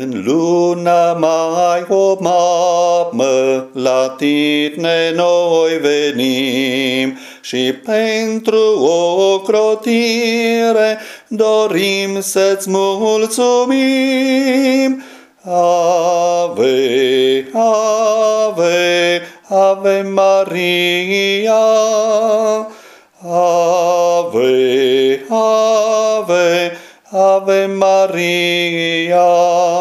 În luna mai o mamă, la tine noi venim și pentru o crotire dorim să-ți mulțumim. Ave, ave, ave Maria, ave, ave, ave Maria.